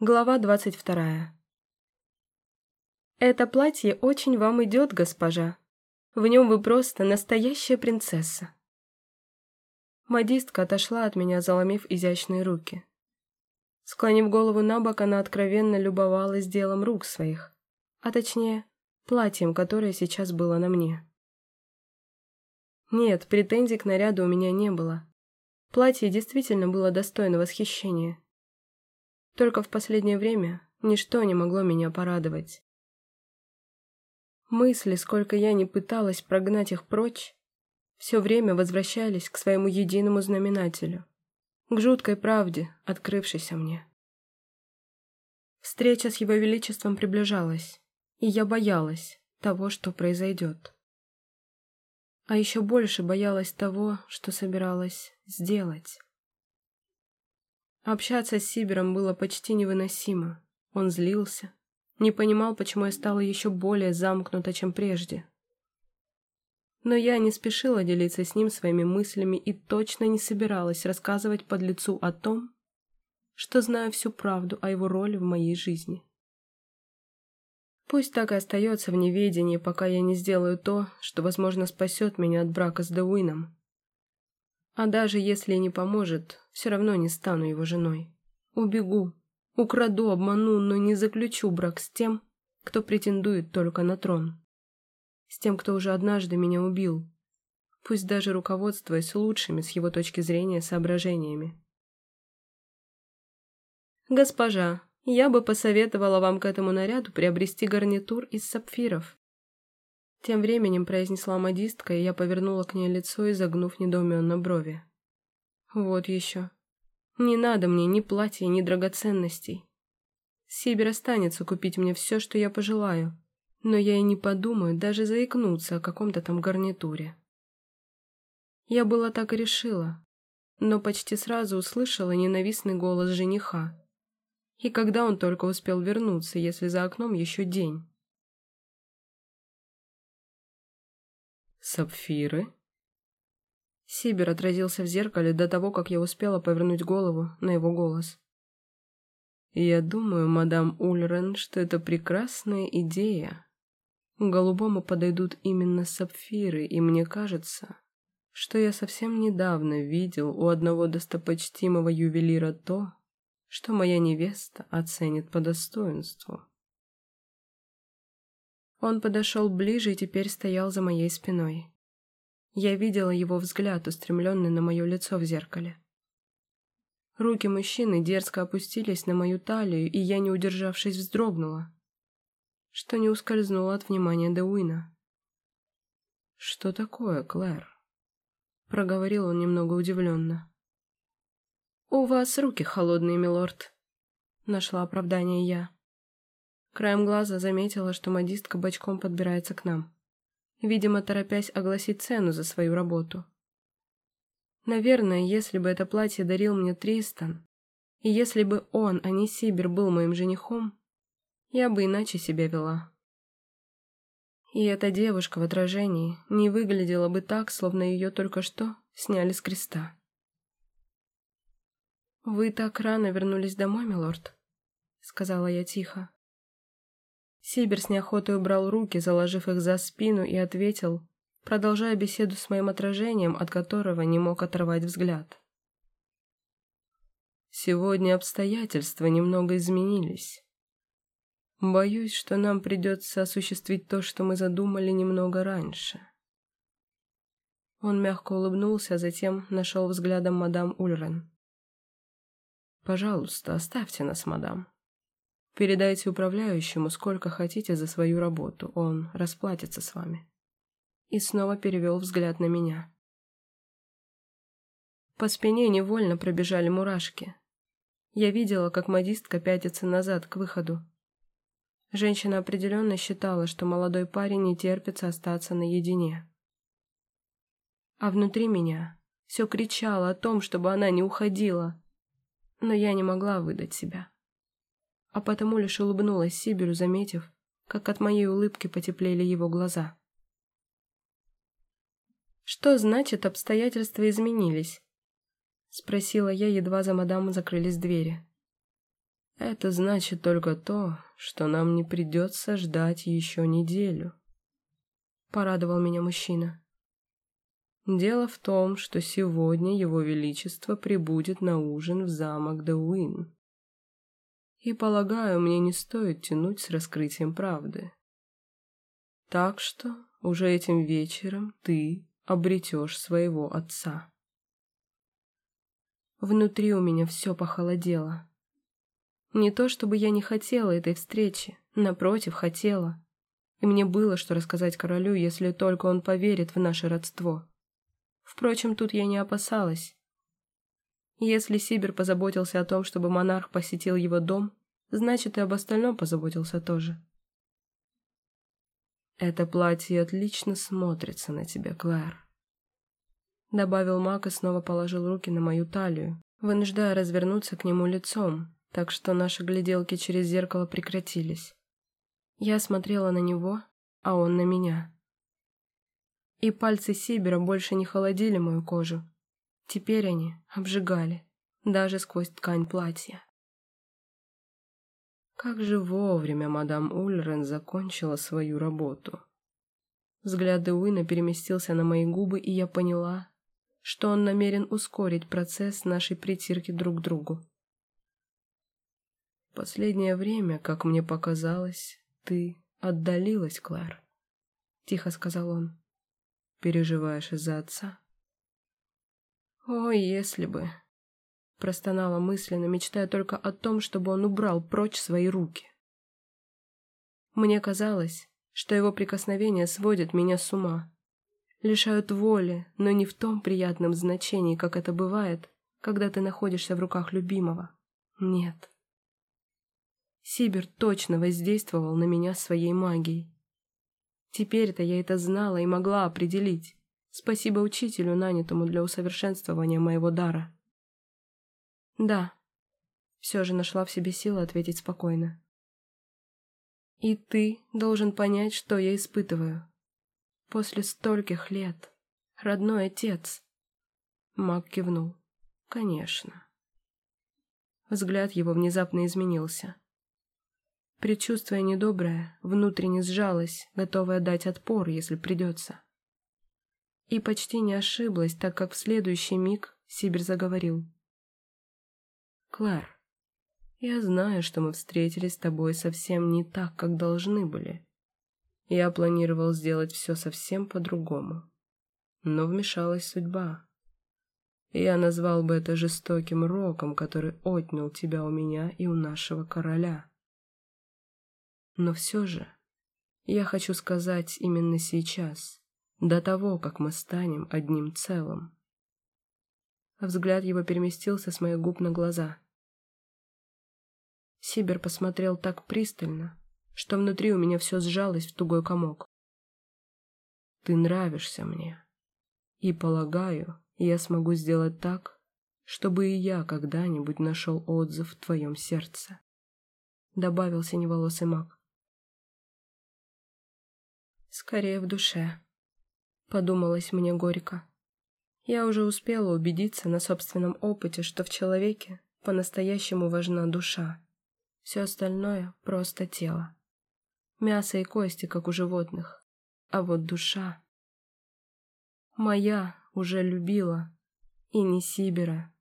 Глава двадцать вторая. «Это платье очень вам идет, госпожа. В нем вы просто настоящая принцесса». Модистка отошла от меня, заломив изящные руки. Склонив голову на бок, она откровенно любовалась делом рук своих, а точнее, платьем, которое сейчас было на мне. Нет, претензий к наряду у меня не было. Платье действительно было достойно восхищения. Только в последнее время ничто не могло меня порадовать. Мысли, сколько я ни пыталась прогнать их прочь, все время возвращались к своему единому знаменателю, к жуткой правде, открывшейся мне. Встреча с Его Величеством приближалась, и я боялась того, что произойдет. А еще больше боялась того, что собиралась сделать. Общаться с Сибером было почти невыносимо. Он злился, не понимал, почему я стала еще более замкнута, чем прежде. Но я не спешила делиться с ним своими мыслями и точно не собиралась рассказывать под лицу о том, что знаю всю правду о его роли в моей жизни. Пусть так и остается в неведении, пока я не сделаю то, что, возможно, спасет меня от брака с Деуином. А даже если не поможет, все равно не стану его женой. Убегу, украду, обману, но не заключу брак с тем, кто претендует только на трон. С тем, кто уже однажды меня убил, пусть даже руководствуясь лучшими с его точки зрения соображениями. «Госпожа, я бы посоветовала вам к этому наряду приобрести гарнитур из сапфиров», тем временем произнесла модистка, и я повернула к ней лицо, изогнув недоуменно брови. Вот еще. Не надо мне ни платья, ни драгоценностей. Сибир останется купить мне все, что я пожелаю, но я и не подумаю даже заикнуться о каком-то там гарнитуре. Я была так и решила, но почти сразу услышала ненавистный голос жениха. И когда он только успел вернуться, если за окном еще день? «Сапфиры?» Сибир отразился в зеркале до того, как я успела повернуть голову на его голос. «Я думаю, мадам Ульрен, что это прекрасная идея. Голубому подойдут именно сапфиры, и мне кажется, что я совсем недавно видел у одного достопочтимого ювелира то, что моя невеста оценит по достоинству». Он подошел ближе и теперь стоял за моей спиной. Я видела его взгляд, устремленный на мое лицо в зеркале. Руки мужчины дерзко опустились на мою талию, и я, не удержавшись, вздрогнула, что не ускользнуло от внимания Деуина. «Что такое, Клэр?» — проговорил он немного удивленно. «У вас руки холодные, милорд», — нашла оправдание я. Краем глаза заметила, что модистка бочком подбирается к нам, видимо, торопясь огласить цену за свою работу. Наверное, если бы это платье дарил мне Тристан, и если бы он, а не Сибир, был моим женихом, я бы иначе себя вела. И эта девушка в отражении не выглядела бы так, словно ее только что сняли с креста. «Вы так рано вернулись домой, милорд?» — сказала я тихо. Сибир с неохотой убрал руки, заложив их за спину, и ответил, продолжая беседу с моим отражением, от которого не мог оторвать взгляд. «Сегодня обстоятельства немного изменились. Боюсь, что нам придется осуществить то, что мы задумали немного раньше». Он мягко улыбнулся, а затем нашел взглядом мадам Ульрен. «Пожалуйста, оставьте нас, мадам». Передайте управляющему сколько хотите за свою работу, он расплатится с вами. И снова перевел взгляд на меня. По спине невольно пробежали мурашки. Я видела, как модистка пятится назад к выходу. Женщина определенно считала, что молодой парень не терпится остаться наедине. А внутри меня все кричало о том, чтобы она не уходила, но я не могла выдать себя а потому лишь улыбнулась Сибиру, заметив, как от моей улыбки потеплели его глаза. «Что значит, обстоятельства изменились?» — спросила я, едва за мадам закрылись двери. Это значит только то, что нам не придется ждать еще неделю. Порадовал меня мужчина. Дело в том, что сегодня Его Величество прибудет на ужин в замок Дауин. И, полагаю, мне не стоит тянуть с раскрытием правды. Так что уже этим вечером ты обретешь своего отца. Внутри у меня все похолодело. Не то чтобы я не хотела этой встречи, напротив, хотела. И мне было что рассказать королю, если только он поверит в наше родство. Впрочем, тут я не опасалась. Если Сибир позаботился о том, чтобы монарх посетил его дом, значит и об остальном позаботился тоже. «Это платье отлично смотрится на тебе, Клэр», — добавил Мак и снова положил руки на мою талию, вынуждая развернуться к нему лицом, так что наши гляделки через зеркало прекратились. Я смотрела на него, а он на меня. И пальцы Сибера больше не холодили мою кожу. Теперь они обжигали, даже сквозь ткань платья. Как же вовремя мадам Ульрен закончила свою работу. Взгляд Уина переместился на мои губы, и я поняла, что он намерен ускорить процесс нашей притирки друг к другу. «Последнее время, как мне показалось, ты отдалилась, Клэр», — тихо сказал он. «Переживаешь из-за отца?» «Ой, если бы...» Простонала мысленно, мечтая только о том, чтобы он убрал прочь свои руки. Мне казалось, что его прикосновения сводят меня с ума. Лишают воли, но не в том приятном значении, как это бывает, когда ты находишься в руках любимого. Нет. Сибир точно воздействовал на меня своей магией. Теперь-то я это знала и могла определить. Спасибо учителю, нанятому для усовершенствования моего дара. Да. Все же нашла в себе силы ответить спокойно. И ты должен понять, что я испытываю. После стольких лет. Родной отец. Мак кивнул. Конечно. Взгляд его внезапно изменился. Предчувствие недоброе, внутренне сжалось, готовое дать отпор, если придется. И почти не ошиблась, так как в следующий миг Сибирь заговорил. Клэр, я знаю, что мы встретились с тобой совсем не так, как должны были. Я планировал сделать все совсем по-другому. Но вмешалась судьба. Я назвал бы это жестоким роком, который отнял тебя у меня и у нашего короля. Но все же, я хочу сказать именно сейчас, до того, как мы станем одним целым. Взгляд его переместился с моих губ на глаза. Сибер посмотрел так пристально, что внутри у меня все сжалось в тугой комок. «Ты нравишься мне, и, полагаю, я смогу сделать так, чтобы и я когда-нибудь нашел отзыв в твоем сердце», — добавил синеволосый маг. «Скорее в душе», — подумалось мне горько. Я уже успела убедиться на собственном опыте, что в человеке по-настоящему важна душа. Все остальное — просто тело. Мясо и кости, как у животных. А вот душа... Моя уже любила. И не Сибера.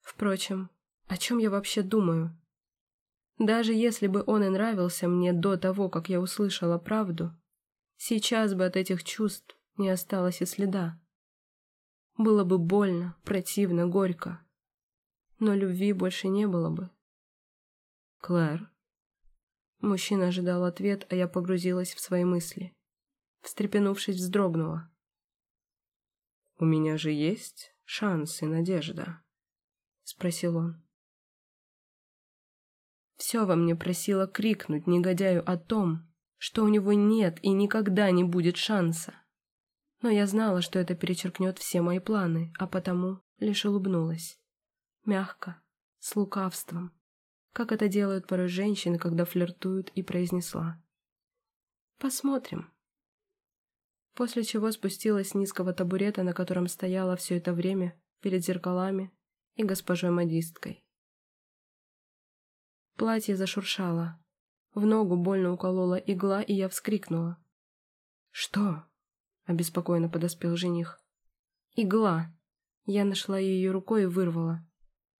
Впрочем, о чем я вообще думаю? Даже если бы он и нравился мне до того, как я услышала правду, сейчас бы от этих чувств не осталось и следа. Было бы больно, противно, горько. Но любви больше не было бы. «Клэр?» Мужчина ожидал ответ, а я погрузилась в свои мысли. Встрепенувшись, вздрогнула. «У меня же есть шанс и надежда?» Спросил он. Все во мне просило крикнуть негодяю о том, что у него нет и никогда не будет шанса. Но я знала, что это перечеркнет все мои планы, а потому лишь улыбнулась. Мягко, с лукавством, как это делают порой женщины, когда флиртуют, и произнесла. «Посмотрим». После чего спустилась с низкого табурета, на котором стояла все это время, перед зеркалами и госпожой модисткой. Платье зашуршало. В ногу больно уколола игла, и я вскрикнула. «Что?» — обеспокоенно подоспел жених. «Игла!» Я нашла ее рукой и вырвала.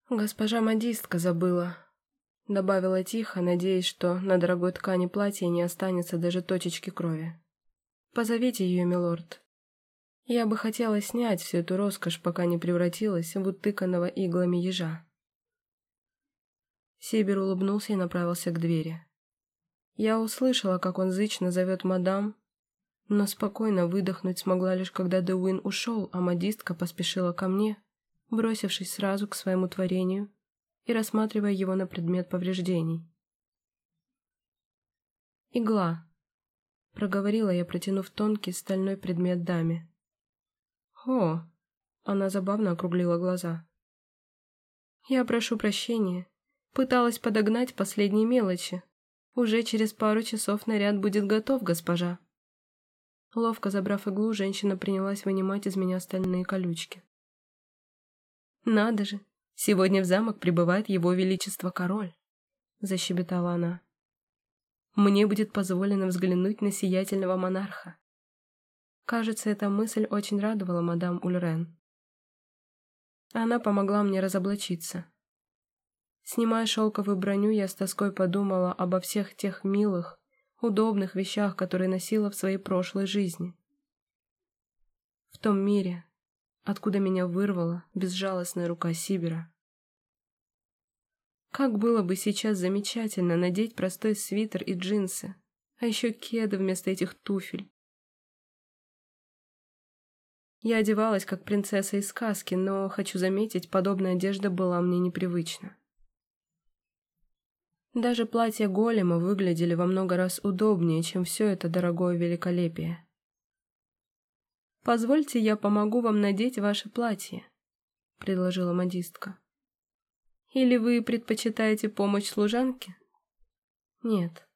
«Госпожа модистка забыла», — добавила тихо, надеясь, что на дорогой ткани платья не останется даже точечки крови. «Позовите ее, милорд. Я бы хотела снять всю эту роскошь, пока не превратилась в утыканного иглами ежа». Сибир улыбнулся и направился к двери. Я услышала, как он зычно зовет мадам, но спокойно выдохнуть смогла лишь когда Деуин ушел, а модистка поспешила ко мне, бросившись сразу к своему творению и рассматривая его на предмет повреждений. «Игла», — проговорила я, протянув тонкий стальной предмет даме. «О!» — она забавно округлила глаза. «Я прошу прощения. Пыталась подогнать последние мелочи. Уже через пару часов наряд будет готов, госпожа». Ловко забрав иглу, женщина принялась вынимать из меня остальные колючки. «Надо же! Сегодня в замок прибывает его величество король!» — защебетала она. «Мне будет позволено взглянуть на сиятельного монарха». Кажется, эта мысль очень радовала мадам Ульрен. Она помогла мне разоблачиться. Снимая шелковую броню, я с тоской подумала обо всех тех милых, удобных вещах, которые носила в своей прошлой жизни. В том мире, откуда меня вырвала безжалостная рука Сибера. Как было бы сейчас замечательно надеть простой свитер и джинсы, а еще кеды вместо этих туфель. Я одевалась как принцесса из сказки, но, хочу заметить, подобная одежда была мне непривычна. Даже платья голема выглядели во много раз удобнее, чем все это дорогое великолепие. «Позвольте, я помогу вам надеть ваше платье», — предложила модистка. «Или вы предпочитаете помощь служанки?» «Нет».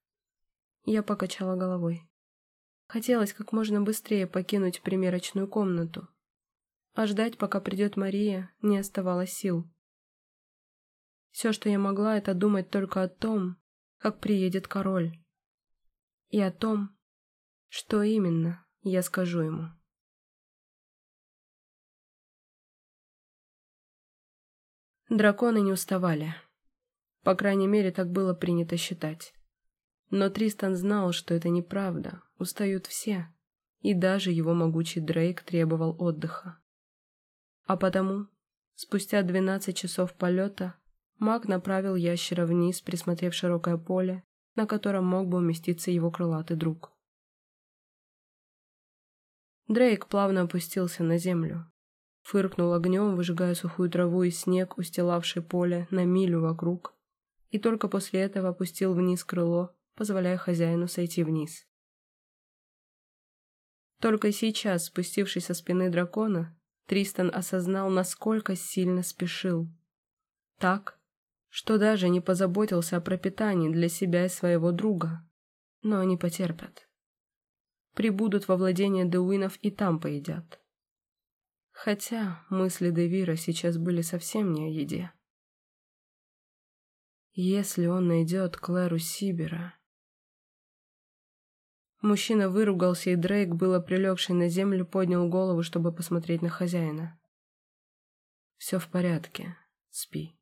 Я покачала головой. Хотелось как можно быстрее покинуть примерочную комнату. А ждать, пока придет Мария, не оставалось сил. Все, что я могла, это думать только о том, как приедет король. И о том, что именно я скажу ему. Драконы не уставали. По крайней мере, так было принято считать. Но Тристан знал, что это неправда, устают все, и даже его могучий Дрейк требовал отдыха. А потому, спустя двенадцать часов полета, Маг направил ящера вниз, присмотрев широкое поле, на котором мог бы уместиться его крылатый друг. Дрейк плавно опустился на землю. Фыркнул огнем, выжигая сухую траву и снег, устилавший поле на милю вокруг, и только после этого опустил вниз крыло, позволяя хозяину сойти вниз. Только сейчас, спустившись со спины дракона, Тристан осознал, насколько сильно спешил. Так, что даже не позаботился о пропитании для себя и своего друга. Но они потерпят. Прибудут во владение Деуинов и там поедят. Хотя мысли Девира сейчас были совсем не о еде. Если он найдет Клэру Сибера... Мужчина выругался, и Дрейк, было прилегший на землю, поднял голову, чтобы посмотреть на хозяина. «Все в порядке. Спи»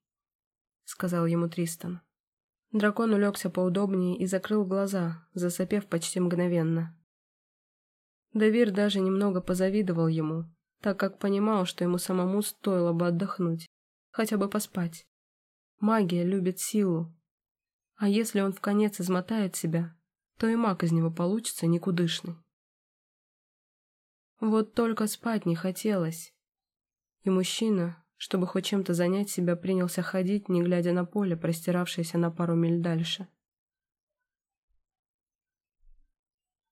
сказал ему Тристан. Дракон улегся поудобнее и закрыл глаза, засопев почти мгновенно. Давир даже немного позавидовал ему, так как понимал, что ему самому стоило бы отдохнуть, хотя бы поспать. Магия любит силу. А если он в конец измотает себя, то и маг из него получится никудышный. Вот только спать не хотелось. И мужчина, чтобы хоть чем-то занять себя, принялся ходить, не глядя на поле, простиравшееся на пару миль дальше.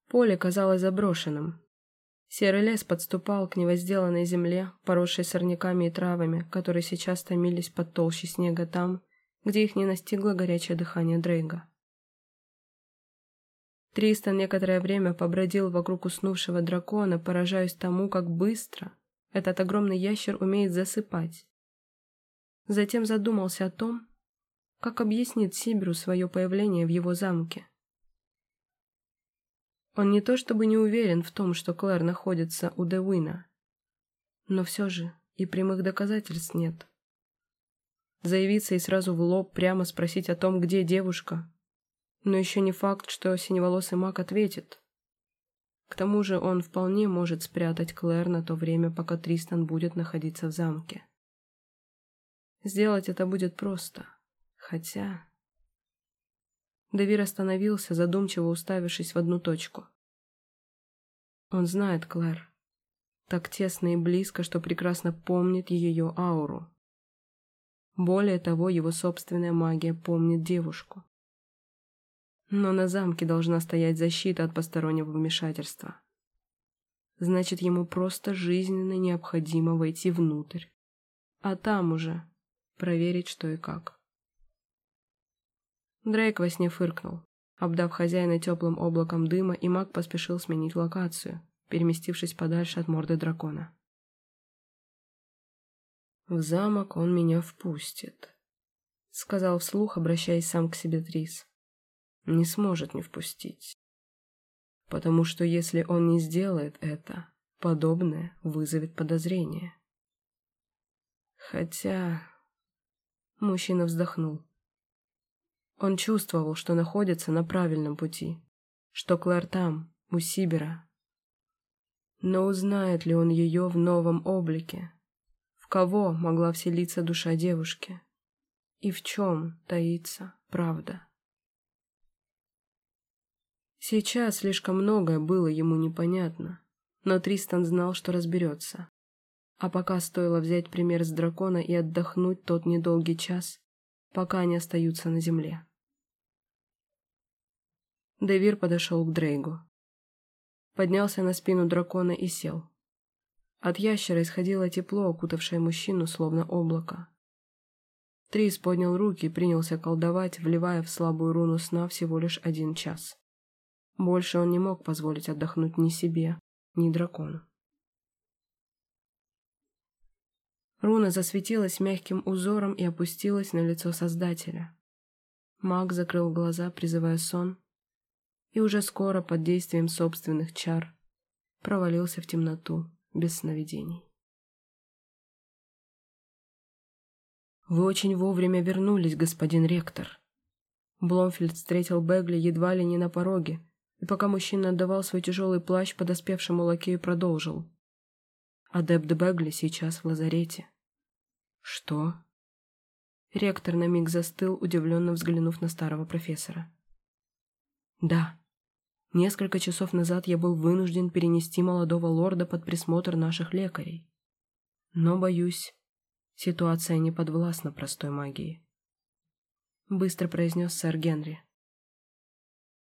Поле казалось заброшенным. Серый лес подступал к невозделанной земле, поросшей сорняками и травами, которые сейчас томились под толщей снега там, где их не настигло горячее дыхание Дрейга. Тристан некоторое время побродил вокруг уснувшего дракона, поражаясь тому, как быстро, этот огромный ящер умеет засыпать. Затем задумался о том, Как объяснит Сибиру свое появление в его замке? Он не то чтобы не уверен в том, что Клэр находится у Девина, но все же и прямых доказательств нет. Заявиться и сразу в лоб прямо спросить о том, где девушка. Но еще не факт, что синеволосый маг ответит. К тому же он вполне может спрятать Клэр на то время, пока Тристан будет находиться в замке. Сделать это будет просто. Хотя... Давир остановился, задумчиво уставившись в одну точку. Он знает Клэр. Так тесно и близко, что прекрасно помнит ее ауру. Более того, его собственная магия помнит девушку. Но на замке должна стоять защита от постороннего вмешательства. Значит, ему просто жизненно необходимо войти внутрь. А там уже проверить, что и как. Дрейк во сне фыркнул. Обдав хозяина теплым облаком дыма, и маг поспешил сменить локацию, переместившись подальше от морды дракона. «В замок он меня впустит», — сказал вслух, обращаясь сам к себе Трис. «Не сможет не впустить. Потому что если он не сделает это, подобное вызовет подозрение. Хотя...» Мужчина вздохнул. Он чувствовал, что находится на правильном пути, что Клэр там, у Сибера. Но узнает ли он ее в новом облике? В кого могла вселиться душа девушки? И в чем таится правда? Сейчас слишком многое было ему непонятно, но Тристан знал, что разберется. А пока стоило взять пример с дракона и отдохнуть тот недолгий час, пока они остаются на земле. Девир подошел к Дрейгу. Поднялся на спину дракона и сел. От ящера исходило тепло, окутавшее мужчину, словно облако. Трис поднял руки и принялся колдовать, вливая в слабую руну сна всего лишь один час. Больше он не мог позволить отдохнуть ни себе, ни дракону. Руна засветилась мягким узором и опустилась на лицо Создателя. Маг закрыл глаза, призывая сон, и уже скоро под действием собственных чар провалился в темноту без сновидений. «Вы очень вовремя вернулись, господин ректор». Бломфильд встретил Бегли едва ли не на пороге, и пока мужчина отдавал свой тяжелый плащ подоспевшему лакею, продолжил. «Адепт Бегли сейчас в лазарете». «Что?» Ректор на миг застыл, удивленно взглянув на старого профессора. Да. Несколько часов назад я был вынужден перенести молодого лорда под присмотр наших лекарей. Но, боюсь, ситуация не подвластна простой магии. Быстро произнес сэр Генри.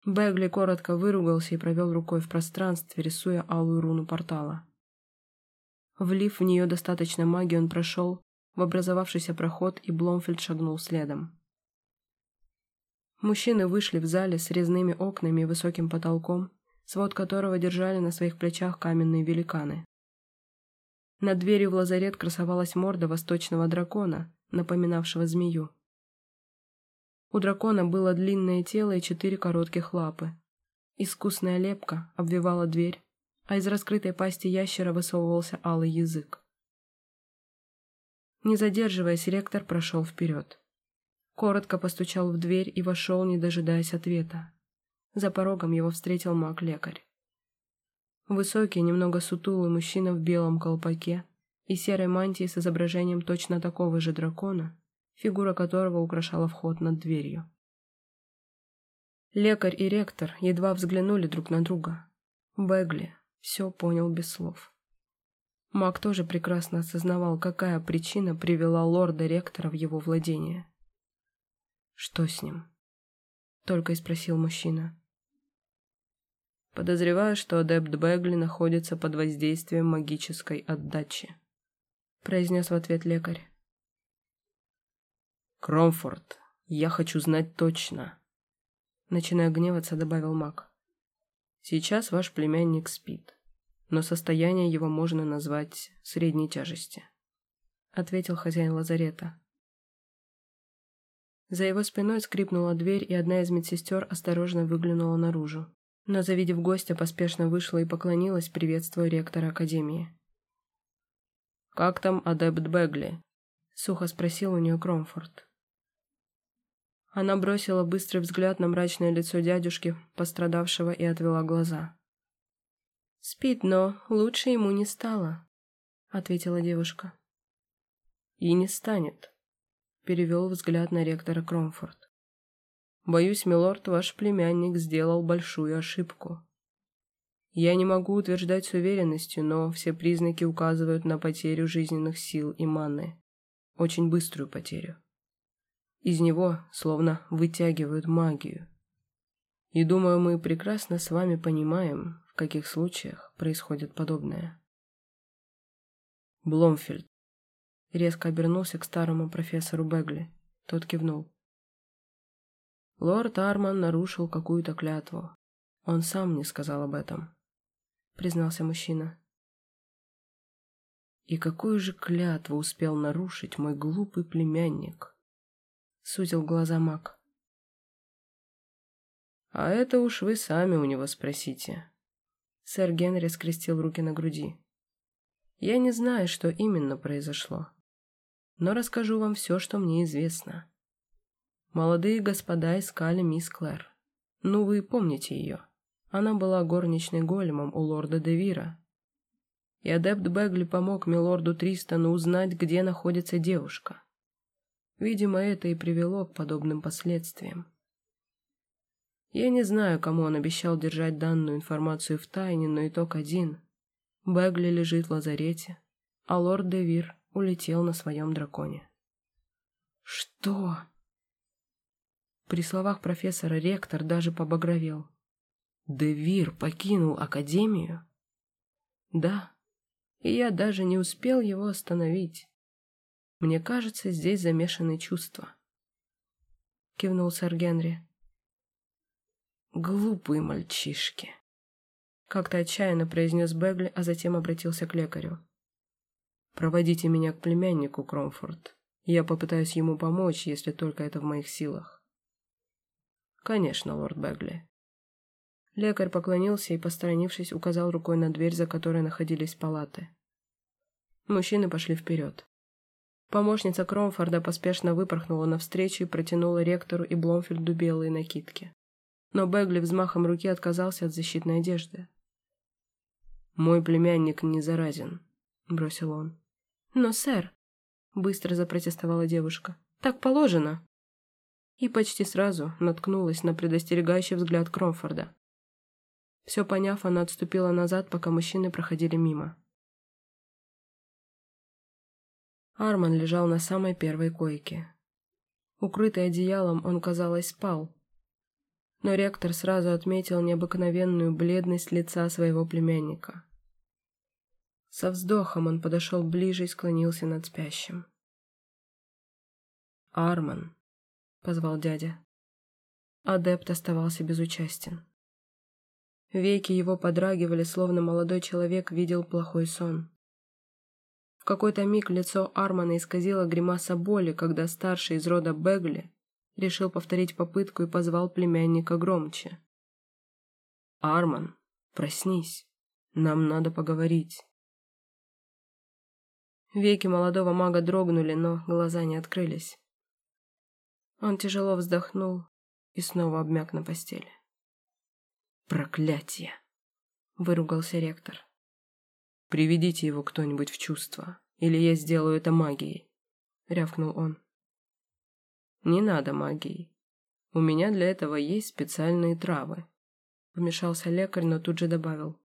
Бегли коротко выругался и провел рукой в пространстве, рисуя алую руну портала. Влив в нее достаточно магии, он прошел в образовавшийся проход, и Бломфельд шагнул следом. Мужчины вышли в зале с резными окнами и высоким потолком, свод которого держали на своих плечах каменные великаны. Над дверью в лазарет красовалась морда восточного дракона, напоминавшего змею. У дракона было длинное тело и четыре коротких лапы. Искусная лепка обвивала дверь, а из раскрытой пасти ящера высовывался алый язык. Не задерживаясь, ректор прошел вперед. Коротко постучал в дверь и вошел, не дожидаясь ответа. За порогом его встретил маг-лекарь. Высокий, немного сутулый мужчина в белом колпаке и серой мантии с изображением точно такого же дракона, фигура которого украшала вход над дверью. Лекарь и ректор едва взглянули друг на друга. Бегли все понял без слов. Маг тоже прекрасно осознавал, какая причина привела лорда-ректора в его владение. «Что с ним?» — только и спросил мужчина. «Подозреваю, что адепт Бегли находится под воздействием магической отдачи», — произнес в ответ лекарь. «Кромфорд, я хочу знать точно», — начиная гневаться, добавил маг. «Сейчас ваш племянник спит, но состояние его можно назвать средней тяжести», — ответил хозяин лазарета. За его спиной скрипнула дверь, и одна из медсестер осторожно выглянула наружу. Но, завидев гостя, поспешно вышла и поклонилась, приветствуя ректора Академии. «Как там адепт Бегли?» — сухо спросил у нее Кромфорд. Она бросила быстрый взгляд на мрачное лицо дядюшки, пострадавшего, и отвела глаза. «Спит, но лучше ему не стало», — ответила девушка. «И не станет», перевел взгляд на ректора Кромфорд. «Боюсь, милорд, ваш племянник сделал большую ошибку. Я не могу утверждать с уверенностью, но все признаки указывают на потерю жизненных сил и маны. Очень быструю потерю. Из него словно вытягивают магию. И думаю, мы прекрасно с вами понимаем, в каких случаях происходит подобное. Бломфельд, Резко обернулся к старому профессору Бегли. Тот кивнул. Лорд Арман нарушил какую-то клятву. Он сам не сказал об этом, признался мужчина. И какую же клятву успел нарушить мой глупый племянник? Сузил глаза маг. А это уж вы сами у него спросите. Сэр Генри скрестил руки на груди. Я не знаю, что именно произошло но расскажу вам все, что мне известно. Молодые господа искали мисс Клэр. Ну, вы помните ее. Она была горничной големом у лорда Девира. И адепт Бегли помог милорду Тристану узнать, где находится девушка. Видимо, это и привело к подобным последствиям. Я не знаю, кому он обещал держать данную информацию в тайне, но итог один. Бегли лежит в лазарете, а лорд Девир улетел на своем драконе. «Что?» При словах профессора ректор даже побагровел. «Девир покинул Академию?» «Да, и я даже не успел его остановить. Мне кажется, здесь замешаны чувства». Кивнул сэр Генри. «Глупые мальчишки», — как-то отчаянно произнес Бегли, а затем обратился к лекарю. Проводите меня к племяннику, Кромфорд. Я попытаюсь ему помочь, если только это в моих силах. Конечно, лорд Бегли. Лекарь поклонился и, посторонившись, указал рукой на дверь, за которой находились палаты. Мужчины пошли вперед. Помощница Кромфорда поспешно выпорхнула навстречу и протянула ректору и Бломфельду белые накидки. Но Бегли взмахом руки отказался от защитной одежды. «Мой племянник не заразен», — бросил он. «Но, сэр», — быстро запротестовала девушка, — «так положено». И почти сразу наткнулась на предостерегающий взгляд Кромфорда. Все поняв, она отступила назад, пока мужчины проходили мимо. Арман лежал на самой первой койке. Укрытый одеялом, он, казалось, спал. Но ректор сразу отметил необыкновенную бледность лица своего племянника. Со вздохом он подошел ближе и склонился над спящим. «Арман», — позвал дядя. Адепт оставался безучастен. Веки его подрагивали, словно молодой человек видел плохой сон. В какой-то миг лицо Армана исказило гримаса боли, когда старший из рода Бегли решил повторить попытку и позвал племянника громче. «Арман, проснись, нам надо поговорить». Веки молодого мага дрогнули, но глаза не открылись. Он тяжело вздохнул и снова обмяк на постели. «Проклятие!» — выругался ректор. «Приведите его кто-нибудь в чувство, или я сделаю это магией», — рявкнул он. «Не надо магии. У меня для этого есть специальные травы», — вмешался лекарь, но тут же добавил.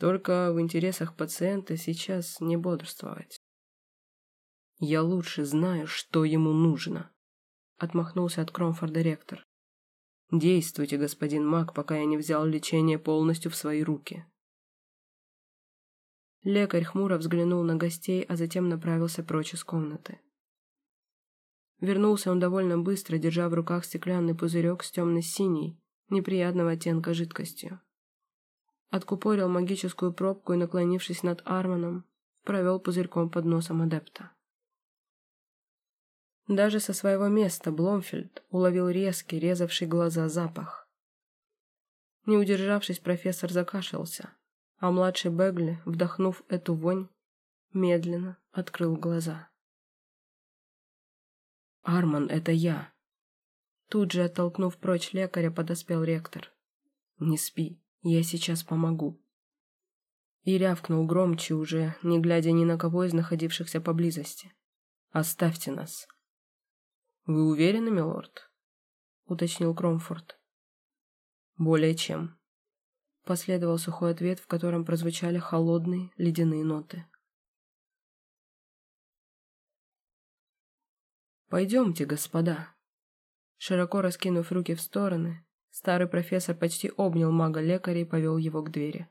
Только в интересах пациента сейчас не бодрствовать. «Я лучше знаю, что ему нужно», — отмахнулся от Кромфорда ректор. «Действуйте, господин Мак, пока я не взял лечение полностью в свои руки». Лекарь хмуро взглянул на гостей, а затем направился прочь из комнаты. Вернулся он довольно быстро, держа в руках стеклянный пузырек с темно-синей, неприятного оттенка жидкостью. Откупорил магическую пробку и, наклонившись над Арманом, провел пузырьком под носом адепта. Даже со своего места Бломфельд уловил резкий, резавший глаза запах. Не удержавшись, профессор закашлялся, а младший Бегли, вдохнув эту вонь, медленно открыл глаза. «Арман, это я!» Тут же, оттолкнув прочь лекаря, подоспел ректор. «Не спи, я сейчас помогу». И рявкнул громче уже, не глядя ни на кого из находившихся поблизости. «Оставьте нас». «Вы уверены, милорд?» — уточнил Кромфорд. «Более чем». Последовал сухой ответ, в котором прозвучали холодные ледяные ноты. «Пойдемте, господа». Широко раскинув руки в стороны, старый профессор почти обнял мага-лекаря и повел его к двери.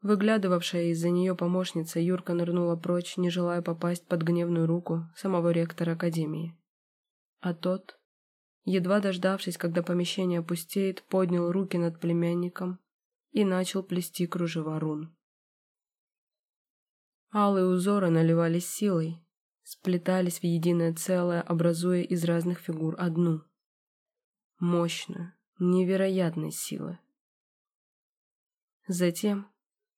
Выглядывавшая из-за нее помощница Юрка нырнула прочь, не желая попасть под гневную руку самого ректора Академии. А тот, едва дождавшись, когда помещение опустеет, поднял руки над племянником и начал плести кружева рун. Алые узоры наливались силой, сплетались в единое целое, образуя из разных фигур одну. Мощную, невероятной силы. Затем,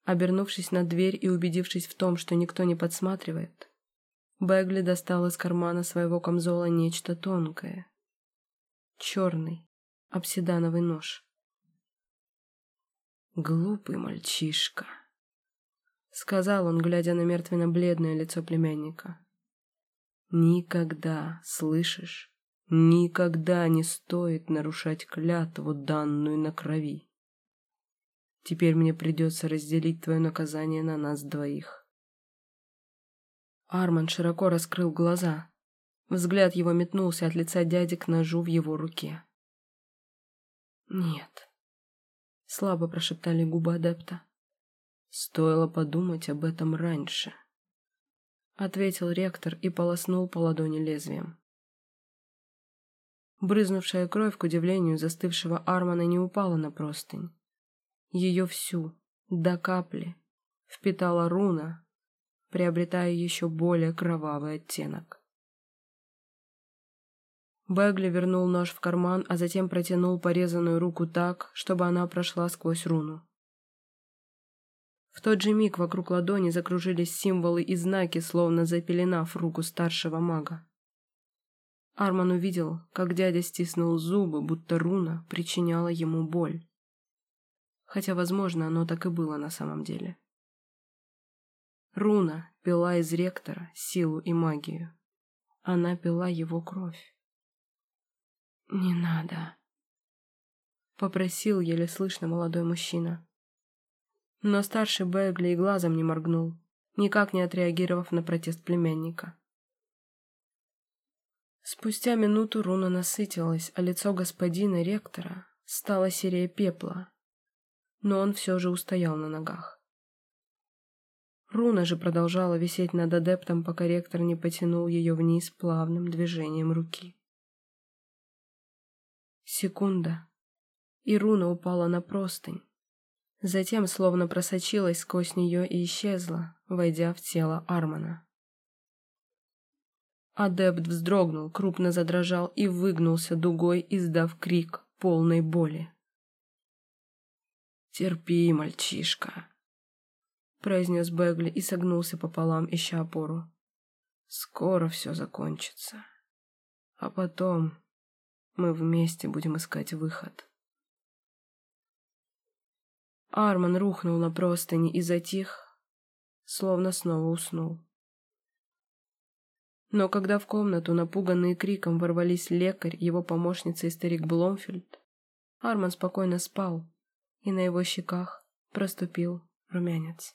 обернувшись на дверь и убедившись в том, что никто не подсматривает, Бегли достал из кармана своего камзола нечто тонкое. Черный, обсидановый нож. «Глупый мальчишка», — сказал он, глядя на мертвенно-бледное лицо племянника. Никогда, слышишь? Никогда не стоит нарушать клятву, данную на крови. Теперь мне придется разделить твое наказание на нас двоих. Арман широко раскрыл глаза. Взгляд его метнулся от лица дяди к ножу в его руке. «Нет», — слабо прошептали губы адепта. «Стоило подумать об этом раньше». — ответил ректор и полоснул по ладони лезвием. Брызнувшая кровь, к удивлению застывшего Армана, не упала на простынь. Ее всю, до капли, впитала руна, приобретая еще более кровавый оттенок. Бегли вернул нож в карман, а затем протянул порезанную руку так, чтобы она прошла сквозь руну. В тот же миг вокруг ладони закружились символы и знаки, словно запеленав руку старшего мага. Арман увидел, как дядя стиснул зубы, будто руна причиняла ему боль. Хотя, возможно, оно так и было на самом деле. Руна пила из ректора силу и магию. Она пила его кровь. «Не надо», — попросил еле слышно молодой мужчина. Но старший Бегли и глазом не моргнул, никак не отреагировав на протест племянника. Спустя минуту руна насытилась, а лицо господина ректора стало серее пепла, но он все же устоял на ногах. Руна же продолжала висеть над адептом, пока ректор не потянул ее вниз плавным движением руки. Секунда, и руна упала на простынь, Затем словно просочилась сквозь нее и исчезла, войдя в тело Армана. Адепт вздрогнул, крупно задрожал и выгнулся дугой, издав крик полной боли. «Терпи, мальчишка», — произнес Бегли и согнулся пополам, ища опору. «Скоро все закончится. А потом мы вместе будем искать выход». Арман рухнул на простыни и затих, словно снова уснул. Но когда в комнату, напуганные криком, ворвались лекарь, его помощница и старик Бломфельд, Арман спокойно спал, и на его щеках проступил румянец.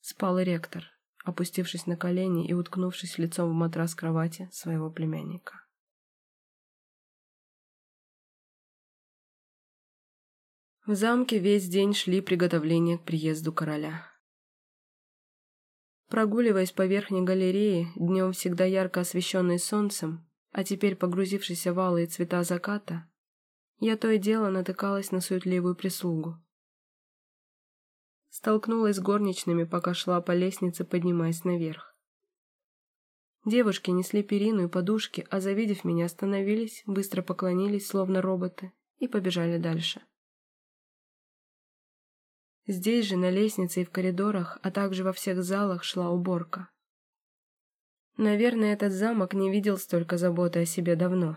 Спал и ректор, опустившись на колени и уткнувшись лицом в матрас кровати своего племянника. В замке весь день шли приготовления к приезду короля. Прогуливаясь по верхней галерее, днем всегда ярко освещенной солнцем, а теперь погрузившейся в алые цвета заката, я то и дело натыкалась на суетливую прислугу. Столкнулась с горничными, пока шла по лестнице, поднимаясь наверх. Девушки несли перину и подушки, а завидев меня, остановились, быстро поклонились, словно роботы, и побежали дальше. Здесь же, на лестнице и в коридорах, а также во всех залах шла уборка. Наверное, этот замок не видел столько заботы о себе давно.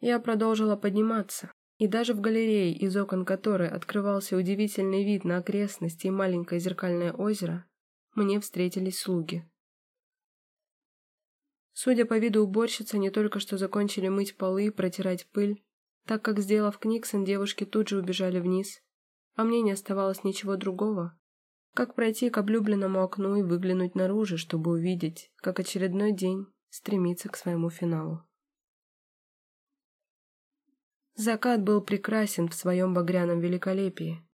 Я продолжила подниматься, и даже в галерее, из окон которой открывался удивительный вид на окрестности и маленькое зеркальное озеро, мне встретились слуги. Судя по виду уборщицы, они только что закончили мыть полы и протирать пыль, так как, сделав Книксон, девушки тут же убежали вниз, а мне не оставалось ничего другого, как пройти к облюбленному окну и выглянуть наружу, чтобы увидеть, как очередной день стремится к своему финалу. Закат был прекрасен в своем багряном великолепии.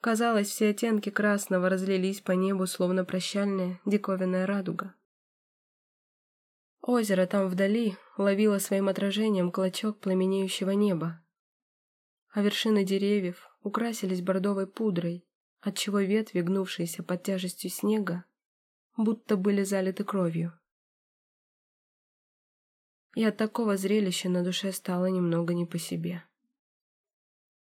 Казалось, все оттенки красного разлились по небу, словно прощальная диковинная радуга. Озеро там вдали ловило своим отражением клочок пламенеющего неба, а вершины деревьев украсились бордовой пудрой, отчего ветви, гнувшиеся под тяжестью снега, будто были залиты кровью. И от такого зрелища на душе стало немного не по себе.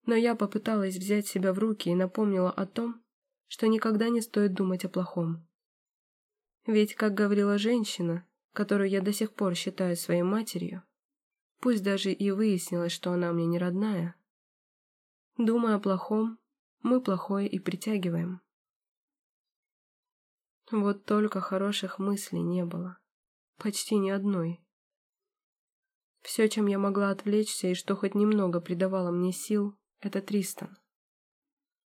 Но я попыталась взять себя в руки и напомнила о том, что никогда не стоит думать о плохом. Ведь, как говорила женщина, которую я до сих пор считаю своей матерью, пусть даже и выяснилось, что она мне не родная, думая о плохом, мы плохое и притягиваем. Вот только хороших мыслей не было. Почти ни одной. Все, чем я могла отвлечься и что хоть немного придавало мне сил, это Тристан.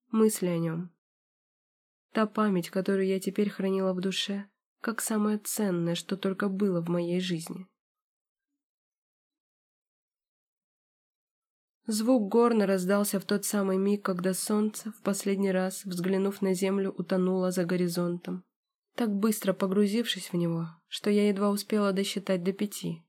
Мысли о нем. Та память, которую я теперь хранила в душе, как самое ценное, что только было в моей жизни. Звук горна раздался в тот самый миг, когда солнце, в последний раз, взглянув на землю, утонуло за горизонтом, так быстро погрузившись в него, что я едва успела досчитать до пяти.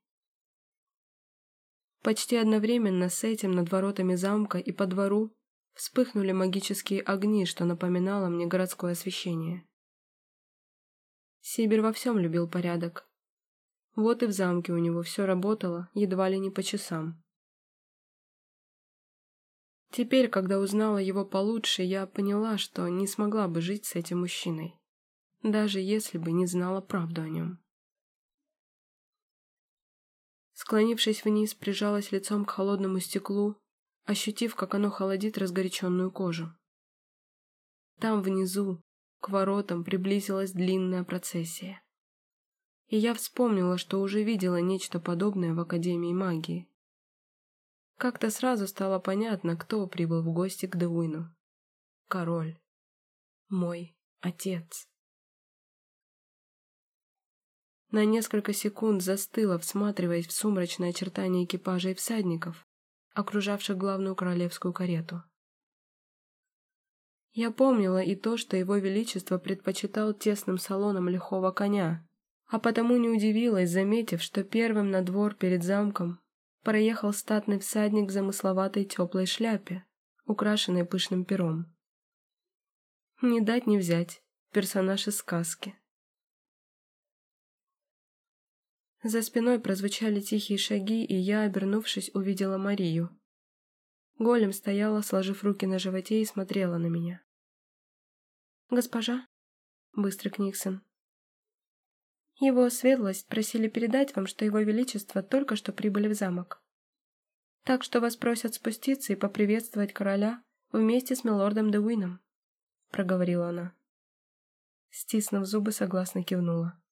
Почти одновременно с этим над воротами замка и по двору вспыхнули магические огни, что напоминало мне городское освещение. Сибир во всем любил порядок. Вот и в замке у него все работало, едва ли не по часам. Теперь, когда узнала его получше, я поняла, что не смогла бы жить с этим мужчиной, даже если бы не знала правду о нем. Склонившись вниз, прижалась лицом к холодному стеклу, ощутив, как оно холодит разгоряченную кожу. Там внизу, к воротам приблизилась длинная процессия. И я вспомнила, что уже видела нечто подобное в Академии магии. Как-то сразу стало понятно, кто прибыл в гости к Деуину. Король. Мой отец. На несколько секунд застыла, всматриваясь в сумрачное очертание экипажа и всадников, окружавших главную королевскую карету. Я помнила и то, что его величество предпочитал тесным салоном лихого коня, а потому не удивилась, заметив, что первым на двор перед замком проехал статный всадник в замысловатой теплой шляпе, украшенной пышным пером. Не дать не взять, персонаж из сказки. За спиной прозвучали тихие шаги, и я, обернувшись, увидела Марию. Голем стояла, сложив руки на животе и смотрела на меня. «Госпожа?» — быстрый Книксон. «Его светлость просили передать вам, что его величество только что прибыли в замок. Так что вас просят спуститься и поприветствовать короля вместе с милордом Деуином», — проговорила она. Стиснув зубы, согласно кивнула.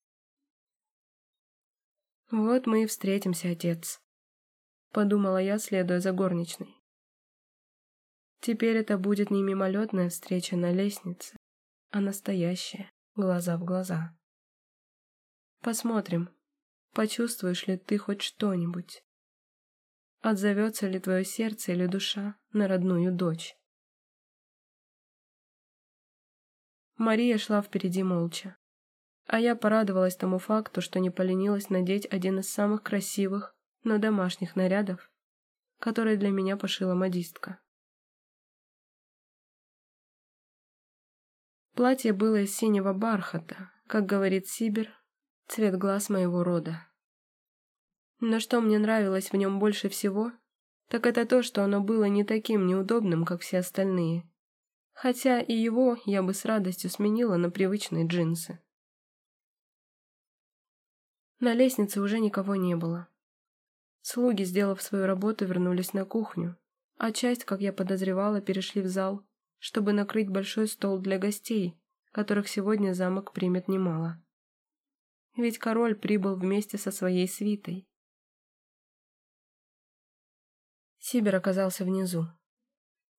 «Вот мы и встретимся, отец», — подумала я, следуя за горничной. Теперь это будет не мимолетная встреча на лестнице, а настоящая, глаза в глаза. Посмотрим, почувствуешь ли ты хоть что-нибудь. Отзовется ли твое сердце или душа на родную дочь? Мария шла впереди молча, а я порадовалась тому факту, что не поленилась надеть один из самых красивых, но домашних нарядов, который для меня пошила модистка. Платье было из синего бархата, как говорит Сибир, цвет глаз моего рода. Но что мне нравилось в нем больше всего, так это то, что оно было не таким неудобным, как все остальные. Хотя и его я бы с радостью сменила на привычные джинсы. На лестнице уже никого не было. Слуги, сделав свою работу, вернулись на кухню, а часть, как я подозревала, перешли в зал, чтобы накрыть большой стол для гостей, которых сегодня замок примет немало. Ведь король прибыл вместе со своей свитой. Сибир оказался внизу.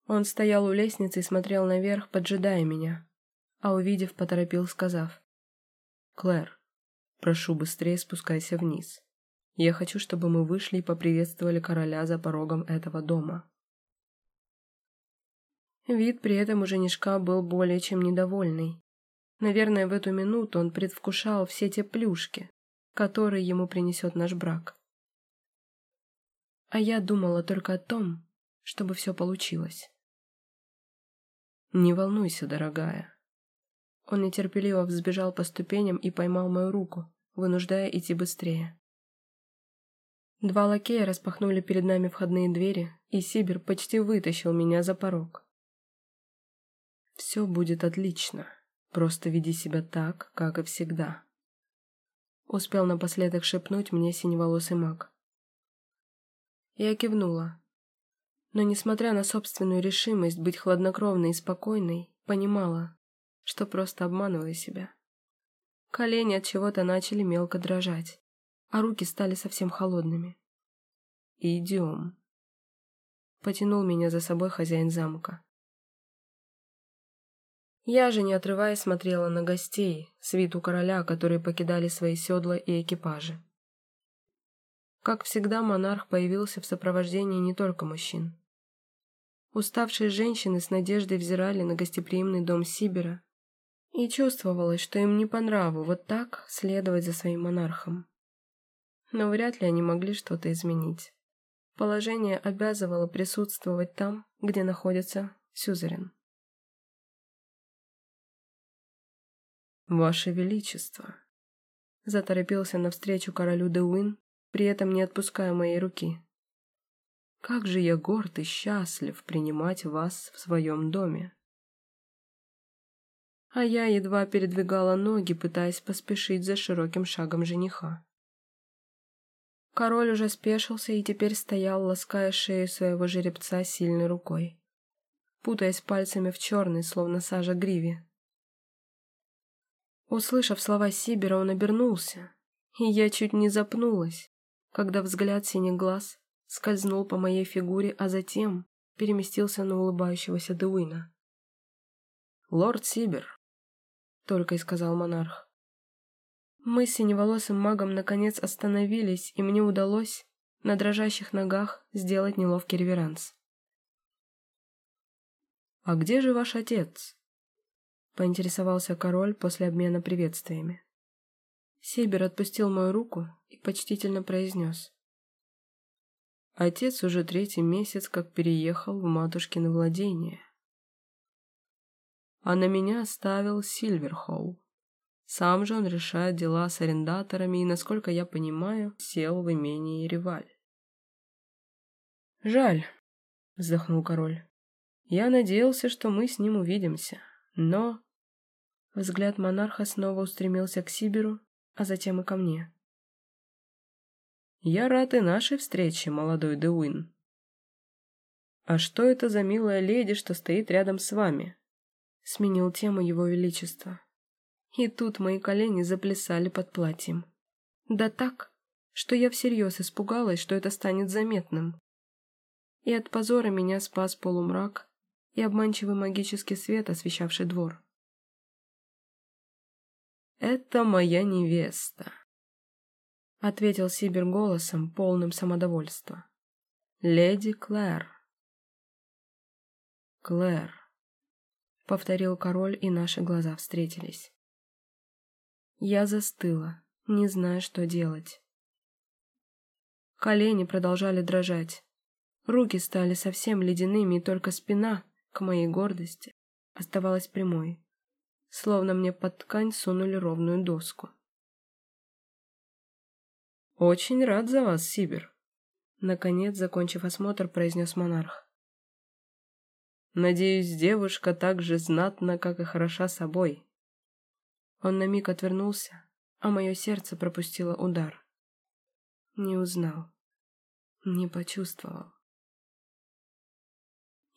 Он стоял у лестницы и смотрел наверх, поджидая меня, а увидев, поторопил, сказав. «Клэр, прошу быстрее спускайся вниз. Я хочу, чтобы мы вышли и поприветствовали короля за порогом этого дома». Вид при этом у женишка был более чем недовольный. Наверное, в эту минуту он предвкушал все те плюшки, которые ему принесет наш брак. А я думала только о том, чтобы все получилось. «Не волнуйся, дорогая». Он нетерпеливо взбежал по ступеням и поймал мою руку, вынуждая идти быстрее. Два лакея распахнули перед нами входные двери, и Сибир почти вытащил меня за порог. «Все будет отлично. Просто веди себя так, как и всегда», — успел напоследок шепнуть мне синеволосый маг. Я кивнула. Но, несмотря на собственную решимость быть хладнокровной и спокойной, понимала, что просто обманываю себя. Колени от чего-то начали мелко дрожать, а руки стали совсем холодными. «Идем», — потянул меня за собой хозяин замка. Я же, не отрываясь, смотрела на гостей, свиту короля, которые покидали свои седла и экипажи. Как всегда, монарх появился в сопровождении не только мужчин. Уставшие женщины с надеждой взирали на гостеприимный дом Сибира, и чувствовалось, что им не по нраву вот так следовать за своим монархом. Но вряд ли они могли что-то изменить. Положение обязывало присутствовать там, где находится Сюзерен. «Ваше Величество!» Заторопился навстречу королю Деуин, при этом не отпуская моей руки. «Как же я горд и счастлив принимать вас в своем доме!» А я едва передвигала ноги, пытаясь поспешить за широким шагом жениха. Король уже спешился и теперь стоял, лаская шею своего жеребца сильной рукой, путаясь пальцами в черной, словно сажа гриве. Услышав слова Сибера, он обернулся, и я чуть не запнулась, когда взгляд синих глаз скользнул по моей фигуре, а затем переместился на улыбающегося Деуина. «Лорд Сибер», — только и сказал монарх. Мы с синеволосым магом наконец остановились, и мне удалось на дрожащих ногах сделать неловкий реверанс. «А где же ваш отец?» — поинтересовался король после обмена приветствиями. Сибер отпустил мою руку и почтительно произнес. Отец уже третий месяц как переехал в матушкино владение. А на меня оставил Сильверхолл. Сам же он решает дела с арендаторами и, насколько я понимаю, сел в имении Реваль. «Жаль», — вздохнул король. «Я надеялся, что мы с ним увидимся, но...» Взгляд монарха снова устремился к Сибиру, а затем и ко мне. «Я рад и нашей встрече, молодой Деуин». «А что это за милая леди, что стоит рядом с вами?» Сменил тему его величества. И тут мои колени заплясали под платьем. Да так, что я всерьез испугалась, что это станет заметным. И от позора меня спас полумрак и обманчивый магический свет, освещавший двор. «Это моя невеста», — ответил Сибир голосом, полным самодовольства. «Леди Клэр». «Клэр», — повторил король, и наши глаза встретились. Я застыла, не зная, что делать. Колени продолжали дрожать. Руки стали совсем ледяными, и только спина, к моей гордости, оставалась прямой словно мне под ткань сунули ровную доску. «Очень рад за вас, Сибир», — наконец, закончив осмотр, произнес монарх. «Надеюсь, девушка так же знатна, как и хороша собой». Он на миг отвернулся, а мое сердце пропустило удар. Не узнал, не почувствовал.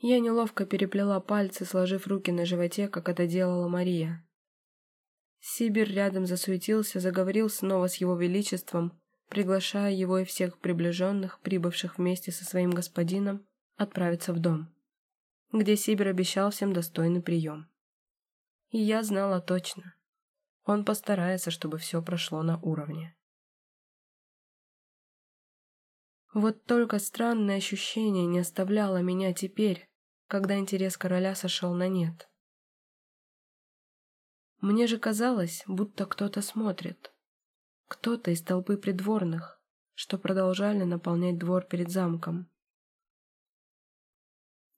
Я неловко переплела пальцы, сложив руки на животе, как это делала Мария. Сибир рядом засуетился, заговорил снова с его величеством, приглашая его и всех приближенных, прибывших вместе со своим господином, отправиться в дом, где Сибир обещал всем достойный прием. И я знала точно. Он постарается, чтобы все прошло на уровне. Вот только странное ощущение не оставляло меня теперь, когда интерес короля сошел на нет. Мне же казалось, будто кто-то смотрит. Кто-то из толпы придворных, что продолжали наполнять двор перед замком.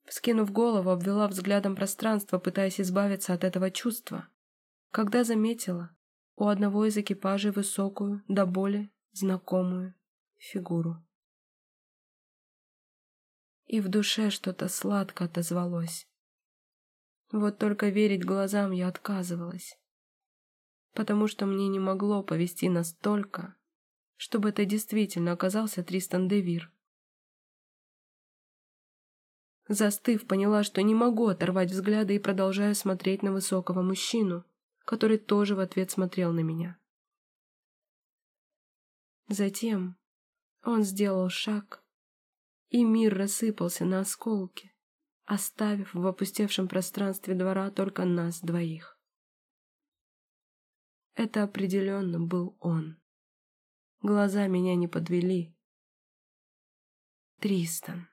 Вскинув голову, обвела взглядом пространство, пытаясь избавиться от этого чувства, когда заметила у одного из экипажей высокую, до боли, знакомую фигуру и в душе что-то сладко отозвалось. Вот только верить глазам я отказывалась, потому что мне не могло повести настолько, чтобы это действительно оказался Тристан Девир. Застыв, поняла, что не могу оторвать взгляды и продолжаю смотреть на высокого мужчину, который тоже в ответ смотрел на меня. Затем он сделал шаг и мир рассыпался на осколки, оставив в опустевшем пространстве двора только нас двоих. Это определенно был он. Глаза меня не подвели. Тристан.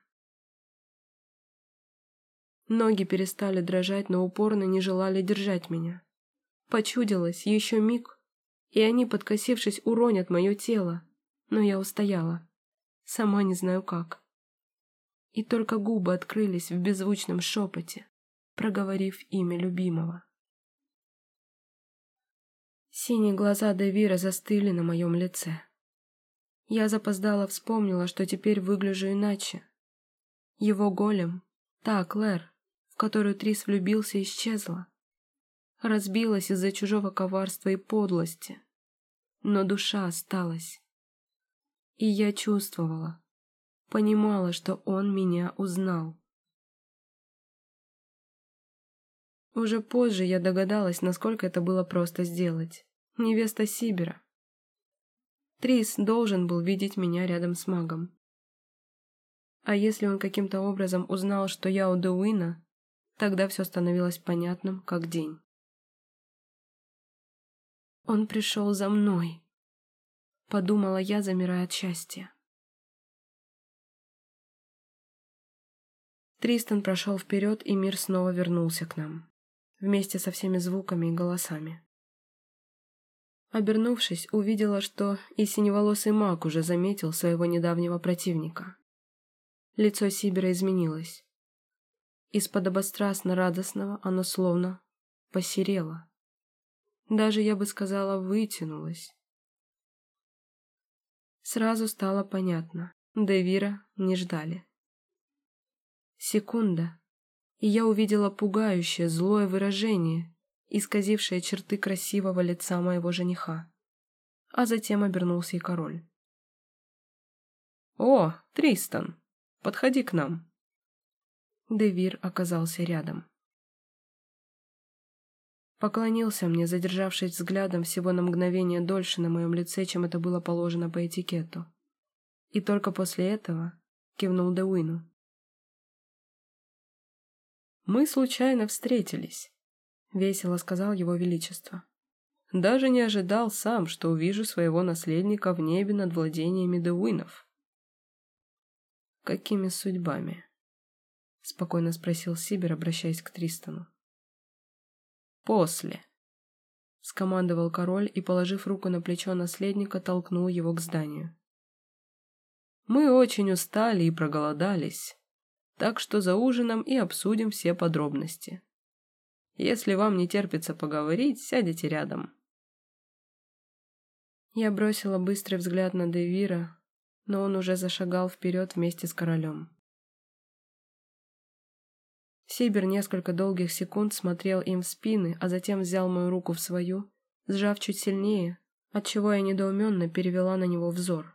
Ноги перестали дрожать, но упорно не желали держать меня. Почудилось еще миг, и они, подкосившись, уронят мое тело, но я устояла. Сама не знаю как и только губы открылись в беззвучном шепоте, проговорив имя любимого. Синие глаза Девира застыли на моем лице. Я запоздала вспомнила, что теперь выгляжу иначе. Его голем, та Клэр, в которую Трис влюбился, исчезла. Разбилась из-за чужого коварства и подлости. Но душа осталась. И я чувствовала, Понимала, что он меня узнал. Уже позже я догадалась, насколько это было просто сделать. Невеста Сибера. Трис должен был видеть меня рядом с магом. А если он каким-то образом узнал, что я у Дуина, тогда все становилось понятным, как день. «Он пришел за мной», — подумала я, замирая от счастья. Тристан прошел вперед, и мир снова вернулся к нам, вместе со всеми звуками и голосами. Обернувшись, увидела, что и синеволосый маг уже заметил своего недавнего противника. Лицо Сибера изменилось. Из подобострастно радостного оно словно посерело. Даже, я бы сказала, вытянулось. Сразу стало понятно, Девира не ждали. Секунда, и я увидела пугающее, злое выражение, исказившее черты красивого лица моего жениха. А затем обернулся и король. «О, Тристан, подходи к нам!» Девир оказался рядом. Поклонился мне, задержавшись взглядом всего на мгновение дольше на моем лице, чем это было положено по этикету. И только после этого кивнул Деуину. «Мы случайно встретились», — весело сказал его величество. «Даже не ожидал сам, что увижу своего наследника в небе над владениями Деуинов». «Какими судьбами?» — спокойно спросил Сибир, обращаясь к Тристану. «После», — скомандовал король и, положив руку на плечо наследника, толкнул его к зданию. «Мы очень устали и проголодались, так что за ужином и обсудим все подробности. Если вам не терпится поговорить, сядете рядом. Я бросила быстрый взгляд на Девира, но он уже зашагал вперед вместе с королем. Сибир несколько долгих секунд смотрел им в спины, а затем взял мою руку в свою, сжав чуть сильнее, отчего я недоуменно перевела на него взор.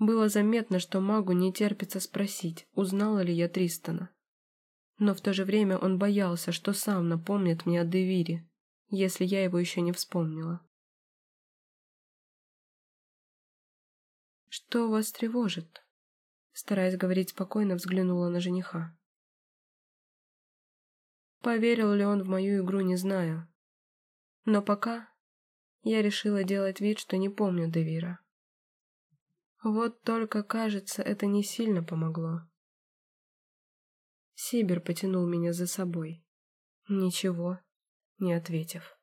Было заметно, что магу не терпится спросить, узнала ли я Тристона. Но в то же время он боялся, что сам напомнит мне о Девире, если я его еще не вспомнила. «Что вас тревожит?» Стараясь говорить спокойно, взглянула на жениха. Поверил ли он в мою игру, не знаю. Но пока я решила делать вид, что не помню Девира. Вот только, кажется, это не сильно помогло. Сибир потянул меня за собой, ничего не ответив.